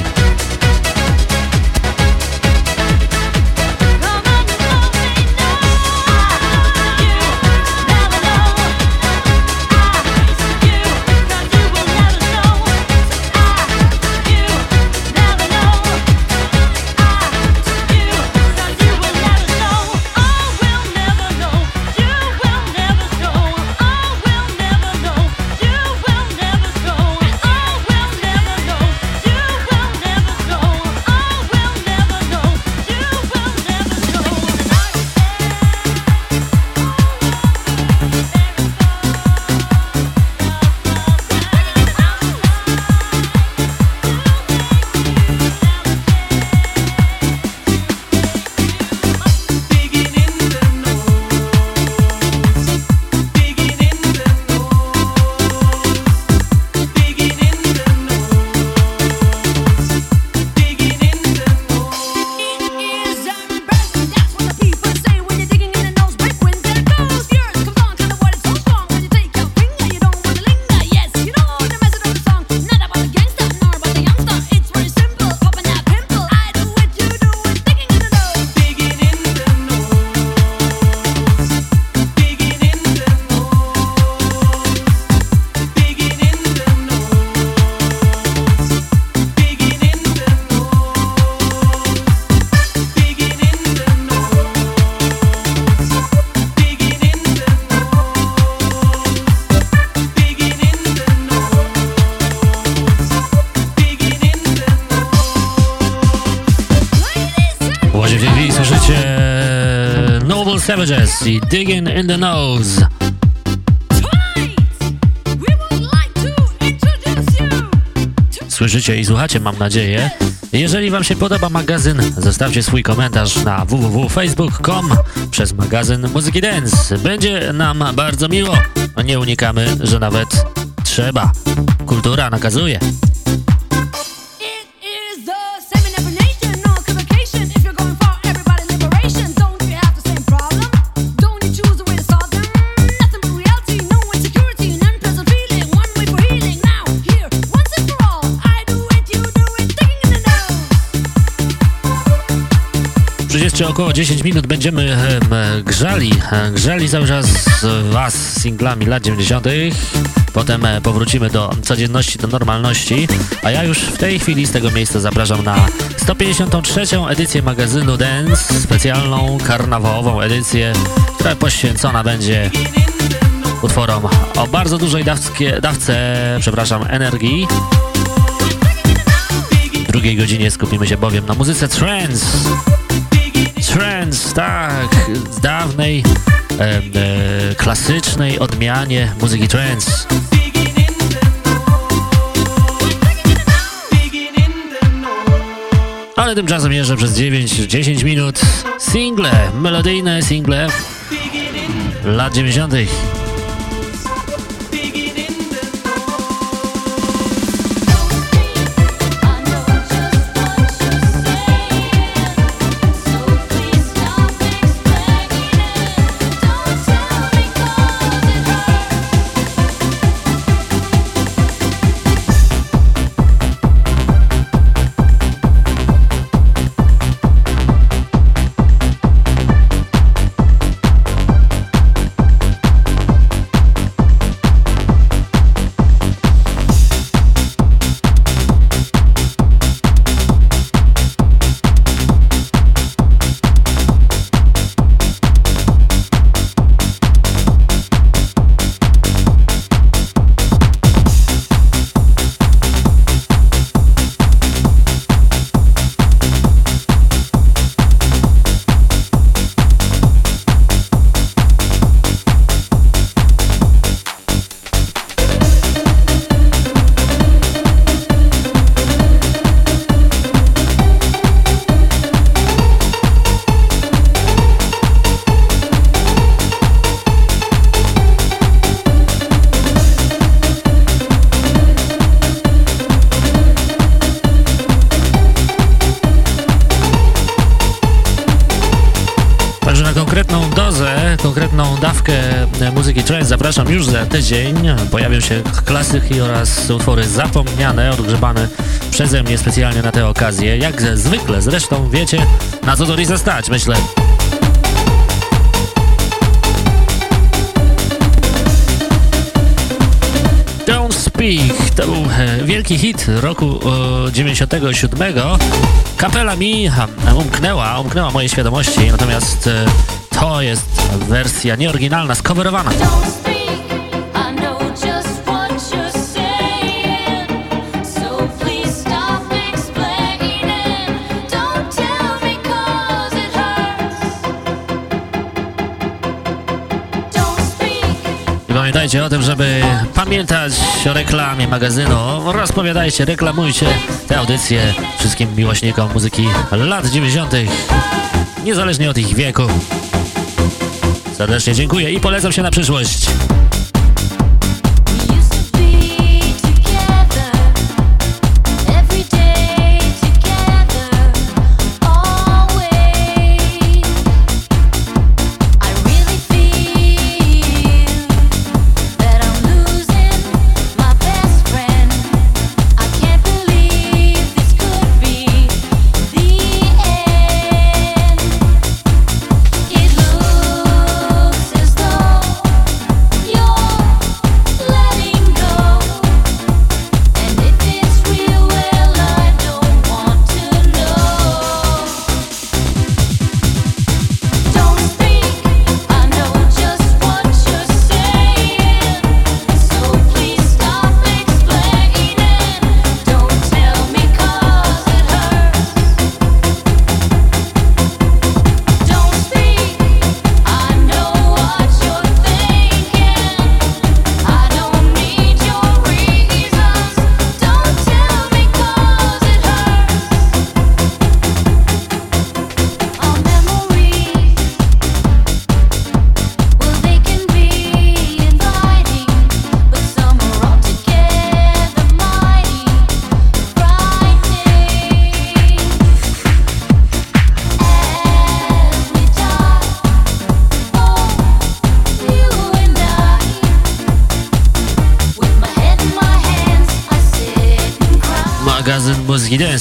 I Digging in the Nose. Słyszycie i słuchacie, mam nadzieję. Jeżeli Wam się podoba magazyn, zostawcie swój komentarz na www.facebook.com przez magazyn Muzyki Dance. Będzie nam bardzo miło. Nie unikamy, że nawet trzeba. Kultura nakazuje. Jeszcze około 10 minut będziemy grzali, grzali cały czas Was singlami lat 90. Potem e, powrócimy do codzienności, do normalności, a ja już w tej chwili z tego miejsca zapraszam na 153. edycję magazynu Dance, specjalną karnawałową edycję, która poświęcona będzie utworom o bardzo dużej dawskie, dawce, przepraszam, energii. W drugiej godzinie skupimy się bowiem na muzyce trance trance, tak, z dawnej, e, e, klasycznej odmianie muzyki trance. Ale tymczasem jeżdżę przez 9-10 minut single, melodyjne single lat 90. muzyki trance zapraszam już za tydzień. Pojawią się klasyki oraz utwory zapomniane, odgrzebane przeze mnie specjalnie na tę okazję. Jak zwykle, zresztą wiecie, na co to Lisa stać, myślę. Don't Speak to był e, wielki hit roku e, 97. Kapela mi umknęła, umknęła mojej świadomości, natomiast e, to jest wersja nieoryginalna, skowerowana. pamiętajcie o tym, żeby pamiętać o reklamie magazynu. Rozpowiadajcie, reklamujcie te audycje wszystkim miłośnikom muzyki lat 90. Niezależnie od ich wieku. Serdecznie dziękuję i polecam się na przyszłość.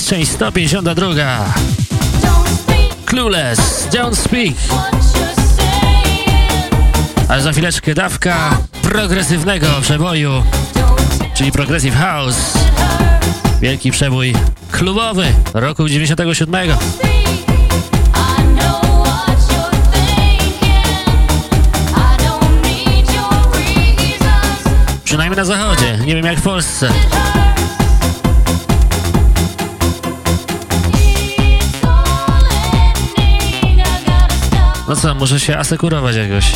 Dance, część 152. Clueless, Don't Speak. Ale za chwileczkę dawka progresywnego przeboju, czyli Progressive House. Wielki przebój klubowy roku 97. Przynajmniej na zachodzie, nie wiem jak w Polsce. No co, muszę się asekurować jakoś.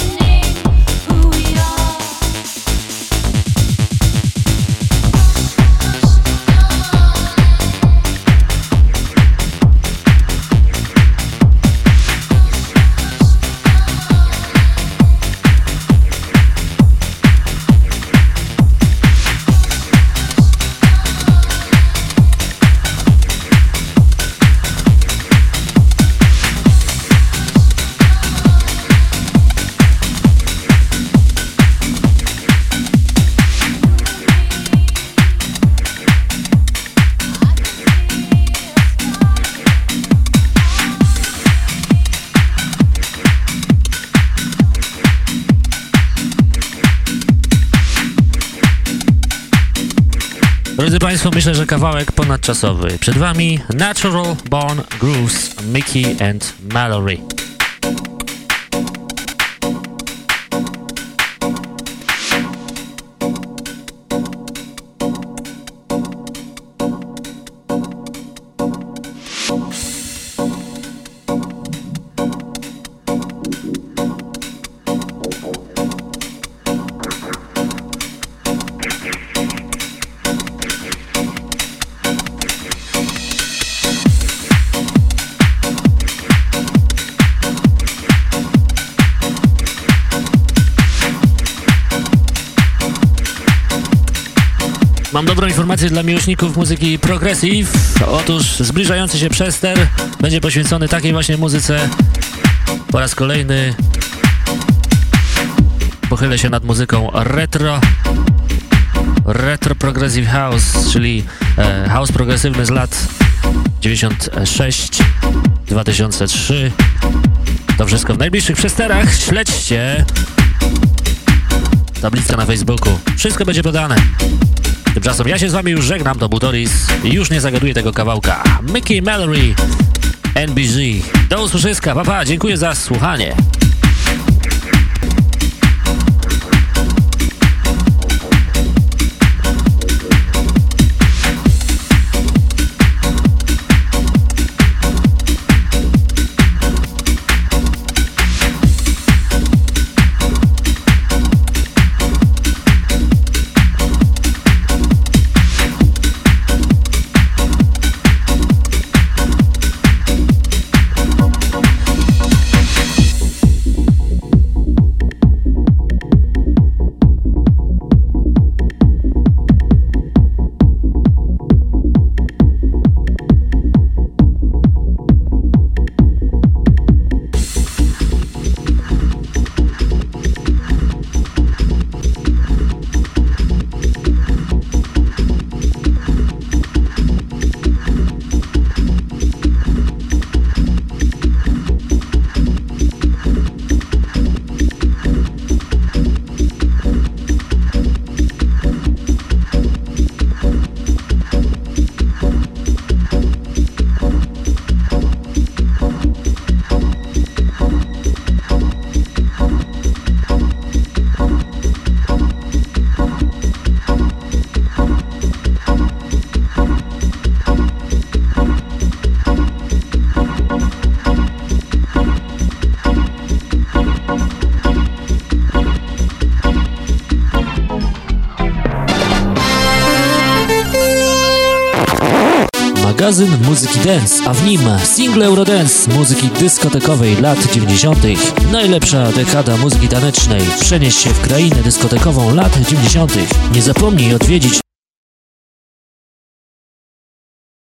Kawałek ponadczasowy. Przed Wami Natural Born Grooves, Mickey and Mallory. Dla miłośników muzyki progressive. Otóż zbliżający się przester będzie poświęcony takiej właśnie muzyce po raz kolejny pochylę się nad muzyką retro. Retro Progressive House, czyli e, house progresywny z lat 96, 2003. To wszystko w najbliższych przesterach. Śledźcie tablicę na Facebooku. Wszystko będzie podane. Tymczasem ja się z wami już żegnam, to Butoris już nie zagaduję tego kawałka. Mickey Mallory, NBG. Do usłyszyska, papa, dziękuję za słuchanie. Dance, a w nim single Eurodance muzyki dyskotekowej lat 90. Najlepsza dekada muzyki tanecznej. Przenieś się w krainę dyskotekową lat 90. Nie zapomnij odwiedzić